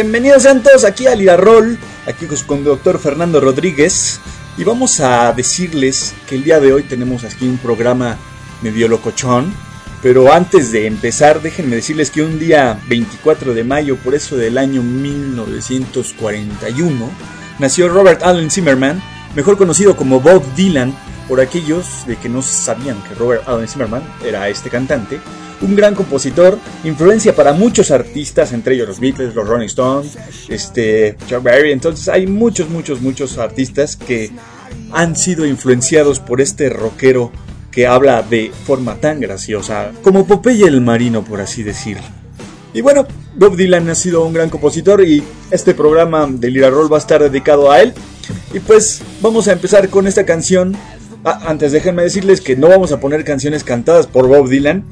Bienvenidos sean todos aquí a Lirarol, aquí con el doctor Fernando Rodríguez. Y vamos a decirles que el día de hoy tenemos aquí un programa medio locochón. Pero antes de empezar, déjenme decirles que un día 24 de mayo, por eso del año 1941, nació Robert Allen Zimmerman, mejor conocido como Bob Dylan, por aquellos de que no sabían que Robert Allen Zimmerman era este cantante, un gran compositor, influencia para muchos artistas, entre ellos los Beatles, los Rolling Stones, este, Chuck Berry, entonces hay muchos, muchos, muchos artistas que han sido influenciados por este rockero que habla de forma tan graciosa, como Popeye el Marino, por así decirlo. Y bueno, Bob Dylan ha sido un gran compositor y este programa de Lira Roll va a estar dedicado a él. Y pues vamos a empezar con esta canción Ah, antes déjenme decirles que no vamos a poner canciones cantadas por Bob Dylan.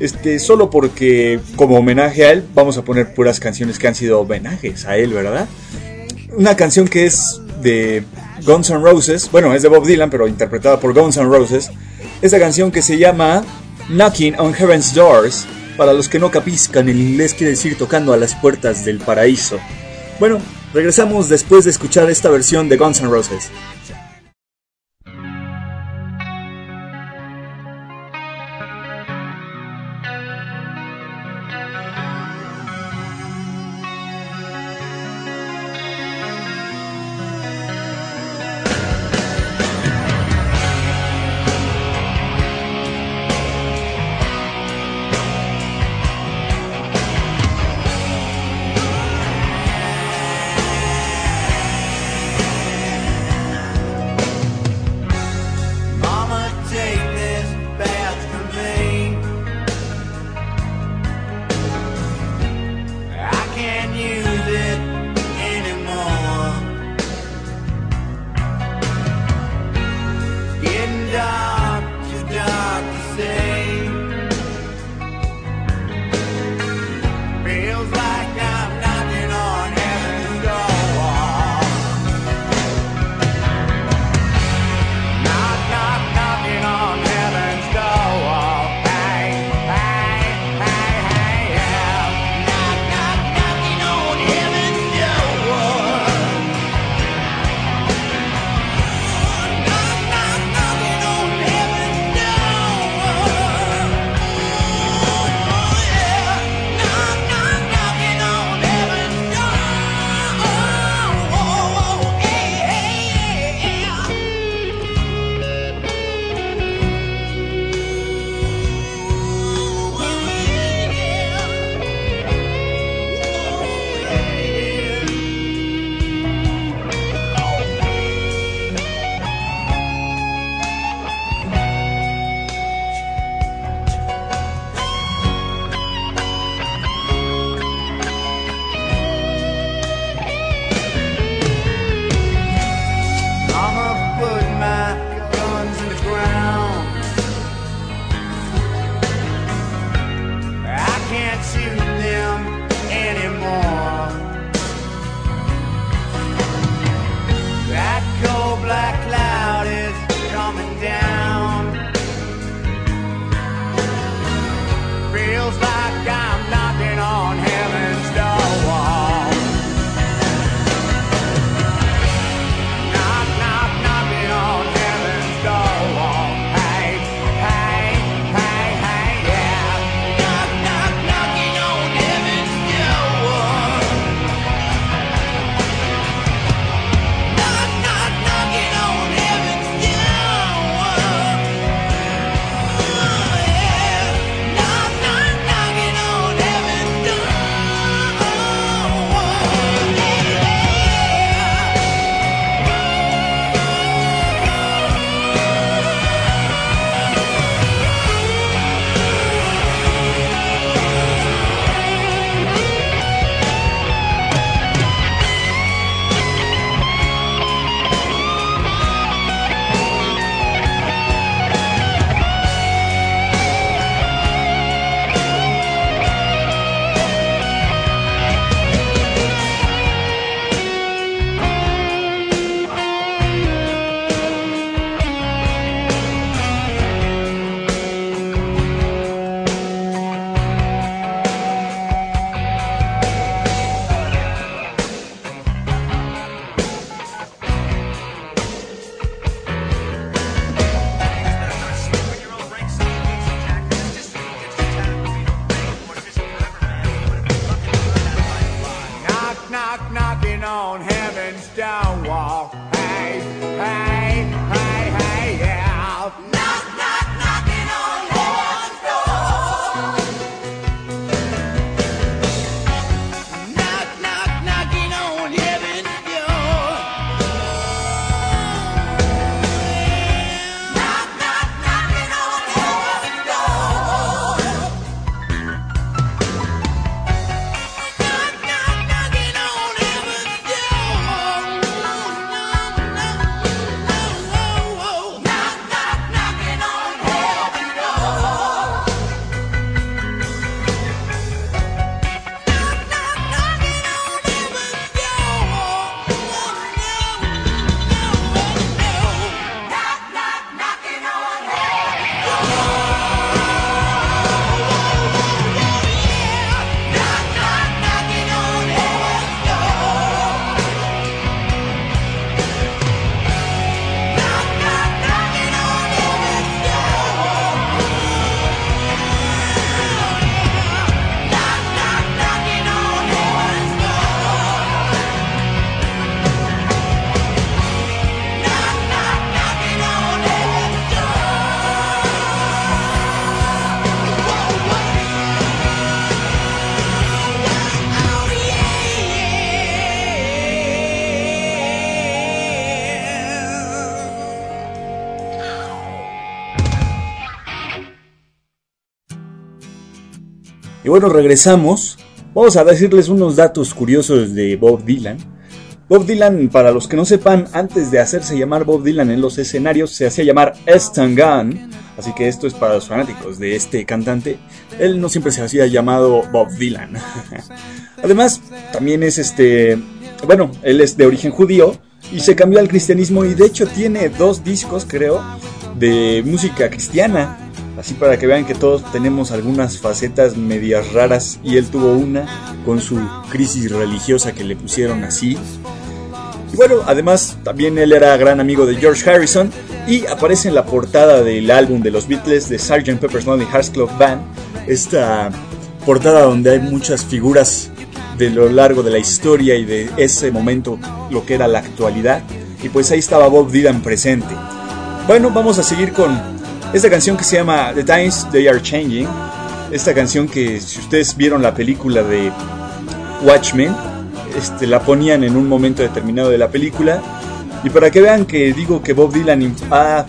Este, solo porque como homenaje a él vamos a poner puras canciones que han sido homenajes a él, ¿verdad? Una canción que es de Guns N' Roses, bueno, es de Bob Dylan, pero interpretada por Guns N' Roses. Esa canción que se llama Knocking on Heaven's Doors. Para los que no capiscan, el inglés quiere decir tocando a las puertas del paraíso. Bueno, regresamos después de escuchar esta versión de Guns N' Roses. Y bueno, regresamos. Vamos a decirles unos datos curiosos de Bob Dylan. Bob Dylan, para los que no sepan, antes de hacerse llamar Bob Dylan en los escenarios, se hacía llamar Stan Gunn. Así que esto es para los fanáticos de este cantante. Él no siempre se hacía llamado Bob Dylan. Además, también es este. Bueno, él es de origen judío y se cambió al cristianismo y de hecho tiene dos discos, creo, de música cristiana. Así para que vean que todos tenemos algunas facetas medias raras y él tuvo una con su crisis religiosa que le pusieron así. Y bueno, además también él era gran amigo de George Harrison y aparece en la portada del álbum de los Beatles de Sgt. Pepper's Lonely Hearts Club Band, esta portada donde hay muchas figuras de lo largo de la historia y de ese momento, lo que era la actualidad. Y pues ahí estaba Bob Dylan presente. Bueno, vamos a seguir con esta canción que se llama The Times They Are Changing. Esta canción que si ustedes vieron la película de Watchmen, este, la ponían en un momento determinado de la película. Y para que vean que digo que Bob Dylan ha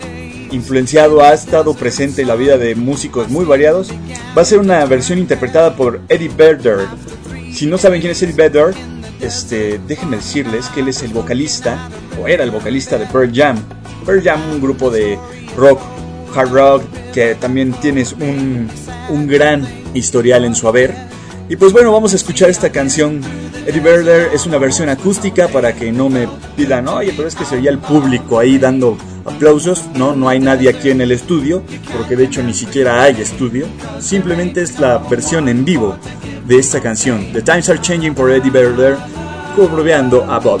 influenciado, ha estado presente en la vida de músicos muy variados, va a ser una versión interpretada por Eddie Vedder. Si no saben quién es Eddie Vedder, este, déjenme decirles que él es el vocalista, o era el vocalista de Pearl Jam. Pearl Jam, un grupo de rock hard rock, que también tienes un, un gran historial en su haber. Y pues bueno, vamos a escuchar esta canción. Eddie Vedder es una versión acústica para que no me pidan, oye, pero es que se oía el público ahí dando aplausos. No, no hay nadie aquí en el estudio, porque de hecho ni siquiera hay estudio. Simplemente es la versión en vivo de esta canción. The Times Are Changing por Eddie Vedder, cobrobeando a Bob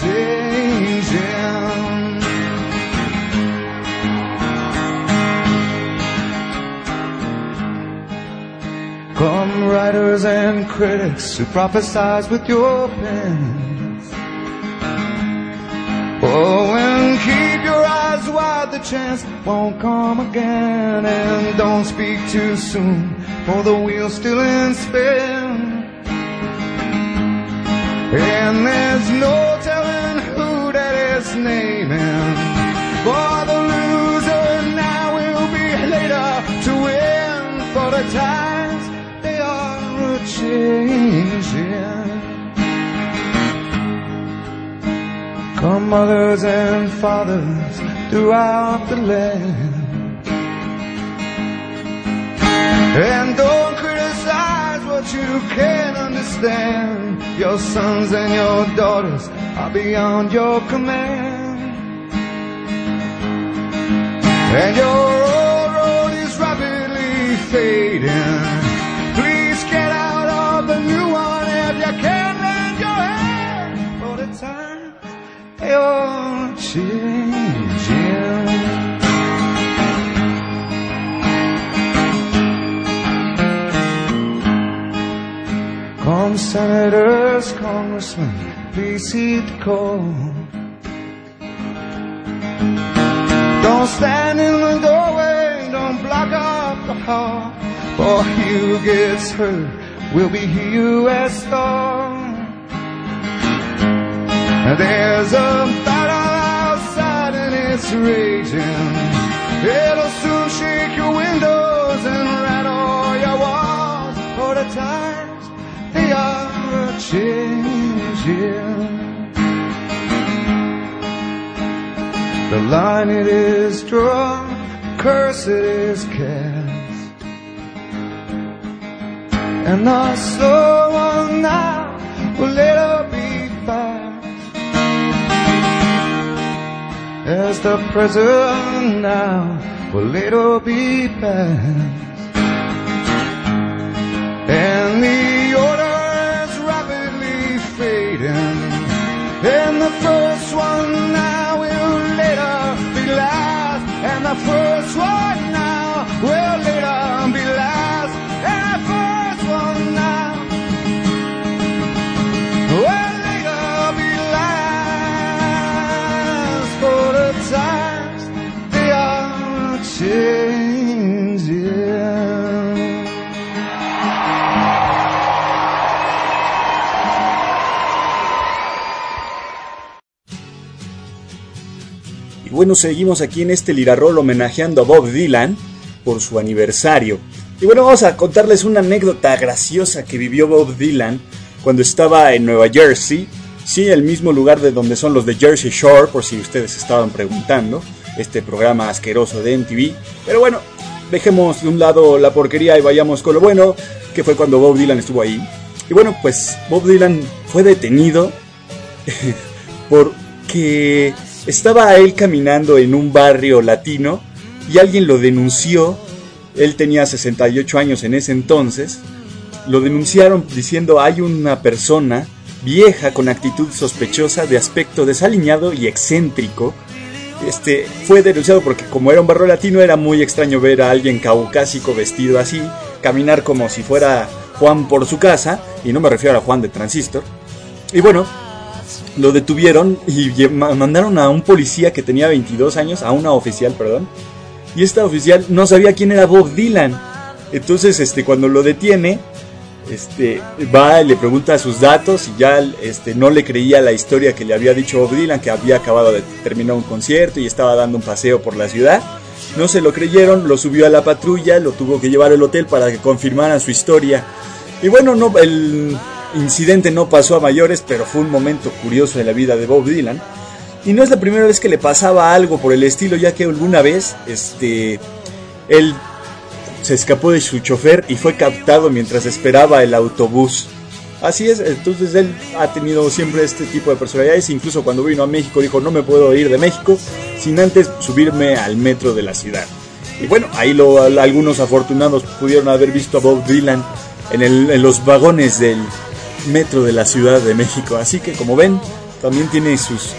changing. Come writers and critics who prophesize with your pens. Oh, and keep your eyes wide, the chance won't come again. And don't speak too soon, for the wheel's still in spin. And there's no mothers and fathers, throughout the land. And don't criticize what you can't understand. Your sons and your daughters are beyond your command. And your old road is rapidly fading. Please get out of the new Come senators, congressmen, please heed the call. Don't stand in the doorway, don't block up the hall. For who gets hurt will be he who has stalled. And There's a battle outside and it's raging. It'll soon shake your windows and rattle your walls. For the times they are changing. The line it is drawn, curse it is cast. And the slow one now will later be As the present now will later be past. And the order is rapidly fading. And the first one now will later be last. And the first one bueno, seguimos aquí en este Lirarol homenajeando a Bob Dylan por su aniversario. Y bueno, vamos a contarles una anécdota graciosa que vivió Bob Dylan cuando estaba en Nueva Jersey. Sí, el mismo lugar de donde son los de Jersey Shore, por si ustedes estaban preguntando. Este programa asqueroso de MTV. Pero bueno, dejemos de un lado la porquería y vayamos con lo bueno, que fue cuando Bob Dylan estuvo ahí. Y bueno, pues Bob Dylan fue detenido porque estaba él caminando en un barrio latino y alguien lo denunció. Él tenía 68 años en ese entonces. Lo denunciaron diciendo hay una persona vieja con actitud sospechosa de aspecto desaliñado y excéntrico. Este fue denunciado porque como era un barrio latino era muy extraño ver a alguien caucásico vestido así, caminar como si fuera Juan por su casa, y no me refiero a Juan de Transistor. Y bueno, lo detuvieron y mandaron a un policía que tenía 22 años, a una oficial, perdón. Y esta oficial no sabía quién era Bob Dylan. Entonces, este, cuando lo detiene, este, va y le pregunta sus datos y ya este, no le creía la historia que le había dicho Bob Dylan, que había acabado de terminar un concierto y estaba dando un paseo por la ciudad. No se lo creyeron, lo subió a la patrulla, lo tuvo que llevar al hotel para que confirmaran su historia. Y bueno, no, el incidente no pasó a mayores, pero fue un momento curioso en la vida de Bob Dylan. Y no es la primera vez que le pasaba algo por el estilo, ya que alguna vez, este, él se escapó de su chofer y fue captado mientras esperaba el autobús. Así es, entonces él ha tenido siempre este tipo de personalidades, incluso cuando vino a México dijo no me puedo ir de México sin antes subirme al metro de la ciudad. Y bueno, ahí lo, algunos afortunados pudieron haber visto a Bob Dylan en los vagones del metro de la Ciudad de México. Así que como ven, también tiene sus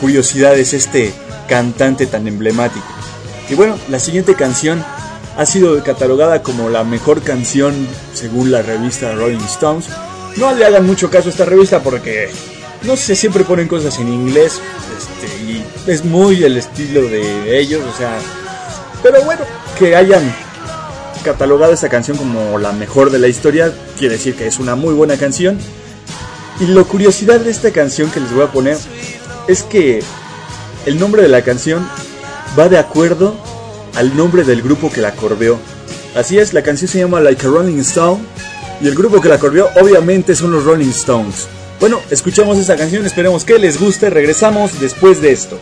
curiosidades este cantante tan emblemático. Y bueno, la siguiente canción ha sido catalogada como la mejor canción según la revista Rolling Stones. No le hagan mucho caso a esta revista porque no sé, siempre ponen cosas en inglés este, y es muy el estilo de ellos, o sea, pero bueno, que hayan catalogado esta canción como la mejor de la historia quiere decir que es una muy buena canción. Y la curiosidad de esta canción que les voy a poner es que el nombre de la canción va de acuerdo al nombre del grupo que la corbeó. Así es, la canción se llama Like a Rolling Stone y el grupo que la corbeó obviamente son los Rolling Stones. Bueno, escuchamos esta canción, esperemos que les guste, regresamos después de esto.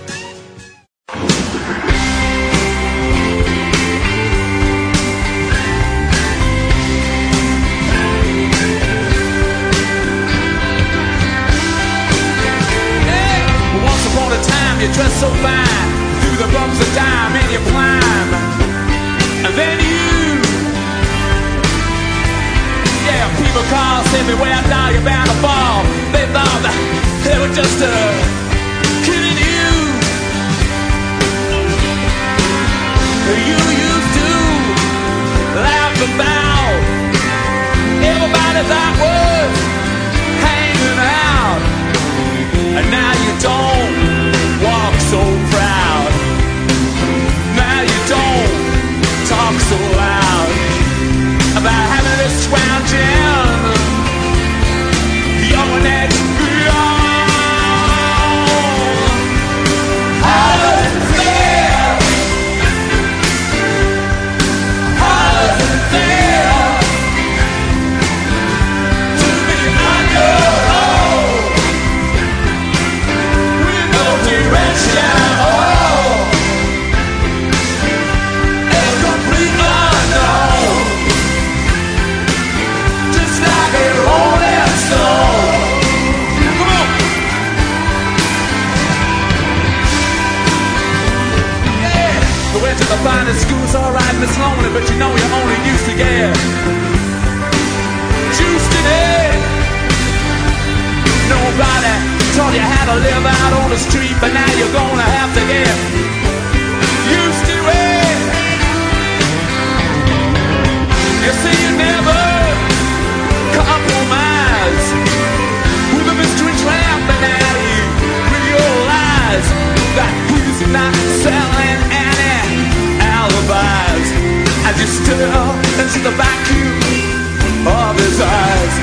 into the vacuum of his eyes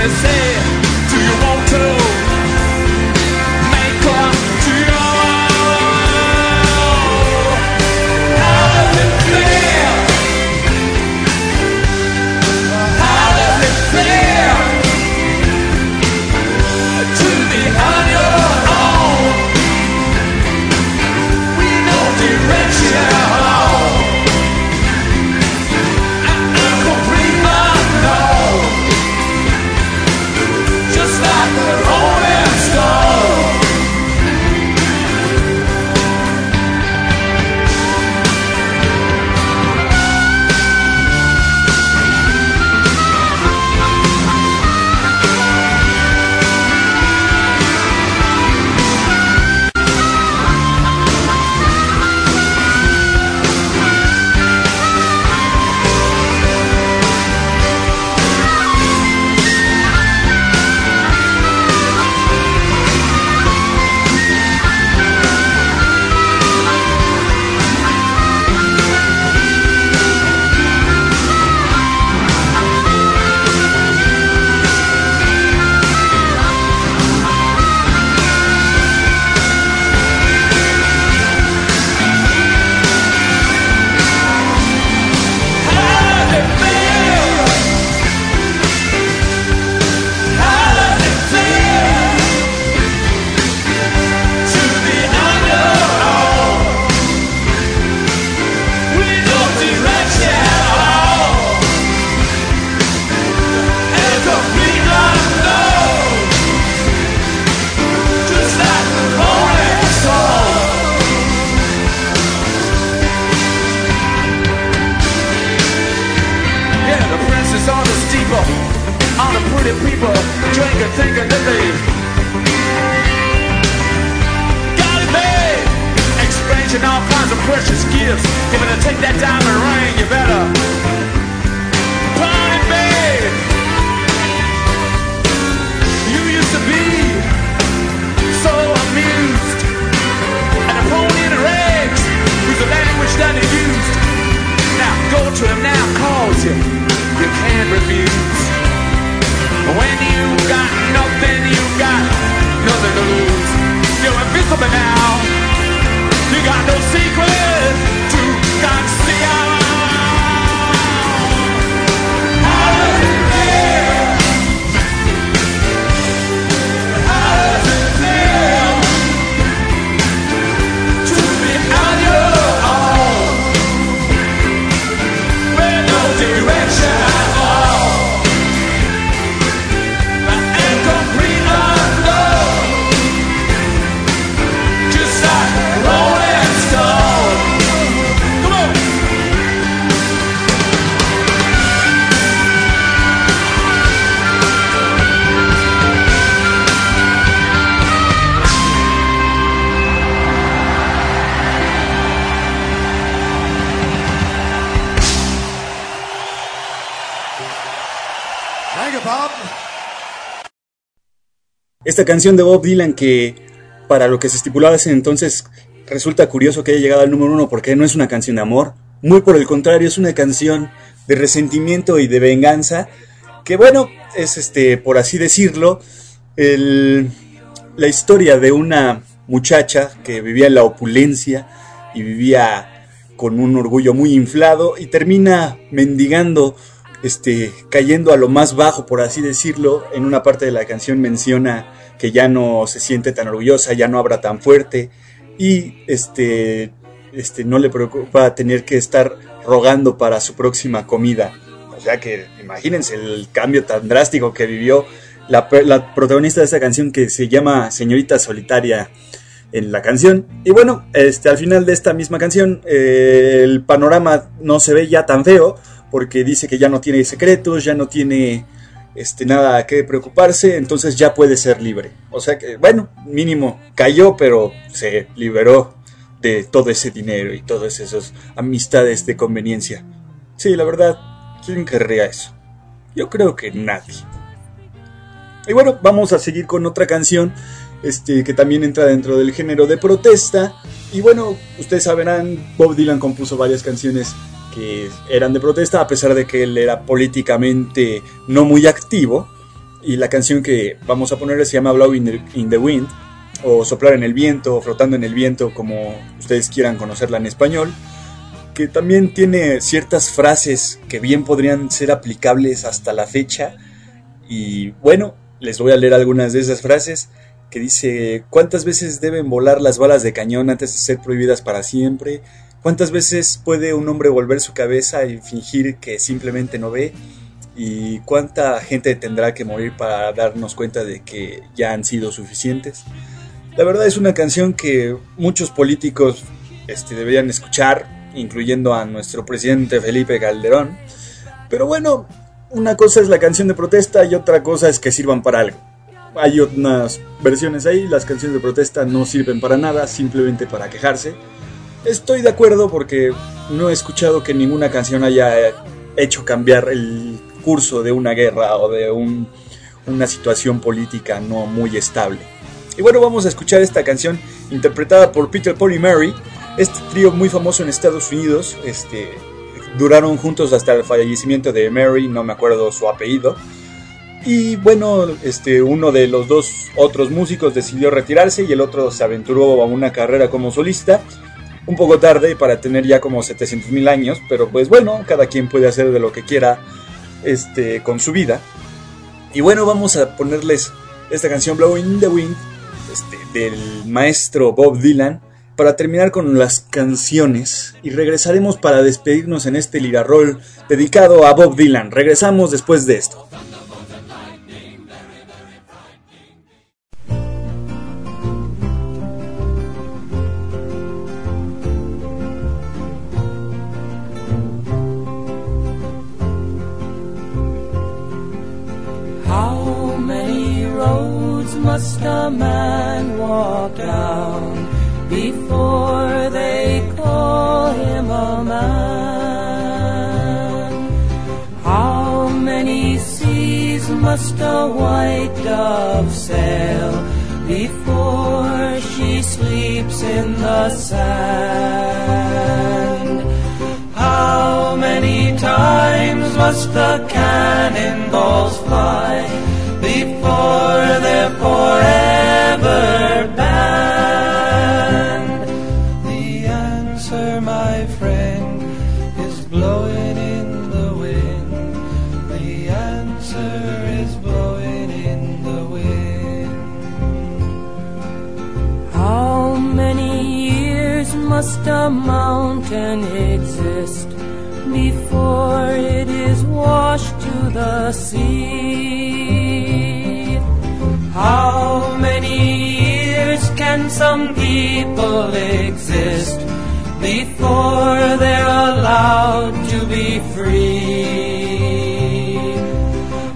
and say the people drink and think and got it made expansion, all kinds of precious gifts. If you're take that diamond ring, you better. You used to be so amused, and rags the language that he used. Now go to him now, calls you. You can't refuse. When you got nothing, you got nothing to lose. You're invincible now. You got no secrets. to conceal. Esta canción de Bob Dylan que para lo que se estipulaba ese entonces resulta curioso que haya llegado al número uno porque no es una canción de amor, muy por el contrario, es una canción de resentimiento y de venganza que bueno, es este, por así decirlo, el, la historia de una muchacha que vivía en la opulencia y vivía con un orgullo muy inflado y termina mendigando, este, cayendo a lo más bajo, por así decirlo. En una parte de la canción menciona que ya no se siente tan orgullosa, ya no habla tan fuerte y este, este, no le preocupa tener que estar rogando para su próxima comida. O sea que imagínense el cambio tan drástico que vivió la, la protagonista de esta canción que se llama Señorita Solitaria en la canción. Y bueno, este, al final de esta misma canción, eh, el panorama no se ve ya tan feo, porque dice que ya no tiene secretos, ya no tiene este, nada que preocuparse, entonces ya puede ser libre. O sea que, bueno, mínimo cayó, pero se liberó de todo ese dinero y todas esas amistades de conveniencia. Sí, la verdad, ¿quién querría eso? Yo creo que nadie. Y bueno, vamos a seguir con otra canción este, que también entra dentro del género de protesta. Y bueno, ustedes sabrán, Bob Dylan compuso varias canciones que eran de protesta, a pesar de que él era políticamente no muy activo. Y la canción que vamos a poner se llama Blow in the, Wind, o Soplar en el Viento, o Flotando en el Viento, como ustedes quieran conocerla en español. Que también tiene ciertas frases que bien podrían ser aplicables hasta la fecha. Y bueno, les voy a leer algunas de esas frases que dice, ¿cuántas veces deben volar las balas de cañón antes de ser prohibidas para siempre? ¿Cuántas veces puede un hombre volver su cabeza y fingir que simplemente no ve? ¿Y cuánta gente tendrá que morir para darnos cuenta de que ya han sido suficientes? La verdad es una canción que muchos políticos este, deberían escuchar, incluyendo a nuestro presidente Felipe Calderón. Pero bueno, una cosa es la canción de protesta y otra cosa es que sirvan para algo hay unas versiones ahí, las canciones de protesta no sirven para nada, simplemente para quejarse. Estoy de acuerdo porque no he escuchado que ninguna canción haya hecho cambiar el curso de una guerra o de una situación política no muy estable. Y bueno, vamos a escuchar esta canción interpretada por Peter, Paul y Mary, este trío muy famoso en Estados Unidos, este, duraron juntos hasta el fallecimiento de Mary, no me acuerdo su apellido. Y bueno, este, uno de los dos otros músicos decidió retirarse y el otro se aventuró a una carrera como solista. Un poco tarde para tener ya como 700 mil años, pero pues bueno, cada quien puede hacer de lo que quiera este, con su vida. Y bueno, vamos a ponerles esta canción Blowing in the Wind este, del maestro Bob Dylan para terminar con las canciones y regresaremos para despedirnos en este lirarol dedicado a Bob Dylan. Regresamos después de esto. A man walk down before they call him a man? How many seas must a white dove sail before she sleeps in the sand? How many times must the cannonballs fly forever banned. The answer, my friend, is blowing in the wind. The answer is blowing in the wind. How many years must a mountain exist before it is washed to the sea? How many years can some people exist before they're allowed to be free?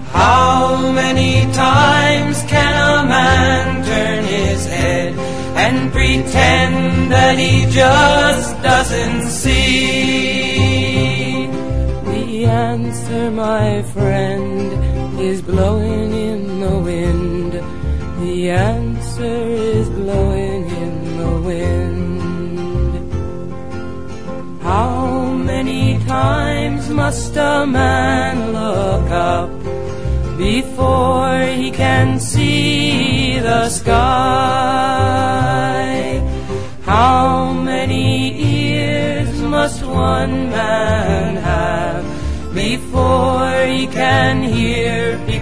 How many times can a man turn his head and pretend that he just doesn't see? The answer, my friend, is blowing in the wind The answer is blowing in the wind. How many times must a man look up before he can see the sky? How many ears must one man have before he can hear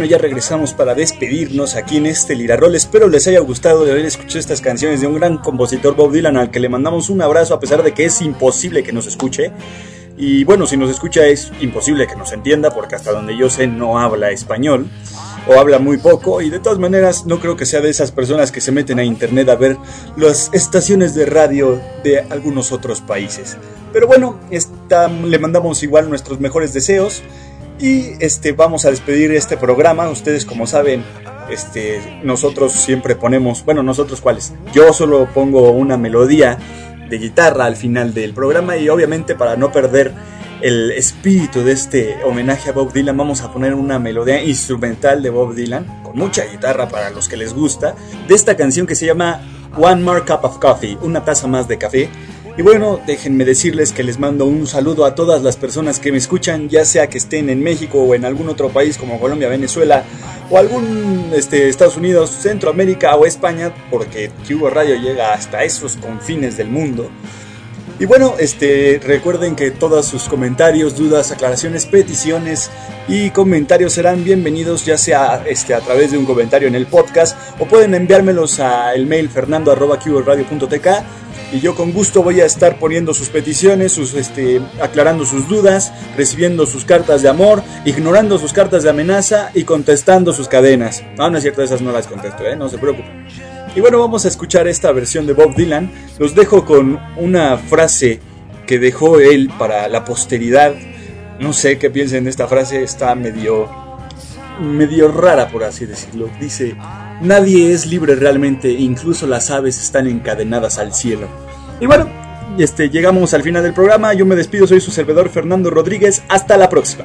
Bueno, ya regresamos para despedirnos aquí en este Lirarol. Espero les haya gustado de haber escuchado estas canciones de un gran compositor Bob Dylan al que le mandamos un abrazo a pesar de que es imposible que nos escuche. Y bueno, si nos escucha es imposible que nos entienda porque hasta donde yo sé no habla español o habla muy poco y de todas maneras no creo que sea de esas personas que se meten a internet a ver las estaciones de radio de algunos otros países. Pero bueno, esta, le mandamos igual nuestros mejores deseos y este vamos a despedir este programa. Ustedes como saben, este nosotros siempre ponemos, bueno, nosotros cuáles. Yo solo pongo una melodía de guitarra al final del programa y obviamente para no perder el espíritu de este homenaje a Bob Dylan vamos a poner una melodía instrumental de Bob Dylan con mucha guitarra para los que les gusta de esta canción que se llama One More Cup of Coffee, una taza más de café. Y bueno, déjenme decirles que les mando un saludo a todas las personas que me escuchan, ya sea que estén en México o en algún otro país como Colombia, Venezuela o algún este, Estados Unidos, Centroamérica o España, porque Cubo Radio llega hasta esos confines del mundo. Y bueno, este, recuerden que todos sus comentarios, dudas, aclaraciones, peticiones y comentarios serán bienvenidos ya sea este, a través de un comentario en el podcast o pueden enviármelos a el mail y yo con gusto voy a estar poniendo sus peticiones, sus, este, aclarando sus dudas, recibiendo sus cartas de amor, ignorando sus cartas de amenaza y contestando sus cadenas. No, no es cierto, esas no las contesto, ¿eh? no se preocupen. Y bueno, vamos a escuchar esta versión de Bob Dylan. Los dejo con una frase que dejó él para la posteridad. No sé qué piensen de esta frase, está medio medio rara por así decirlo. Dice, nadie es libre realmente, incluso las aves están encadenadas al cielo. Y bueno, este, llegamos al final del programa, yo me despido, soy su servidor Fernando Rodríguez, hasta la próxima.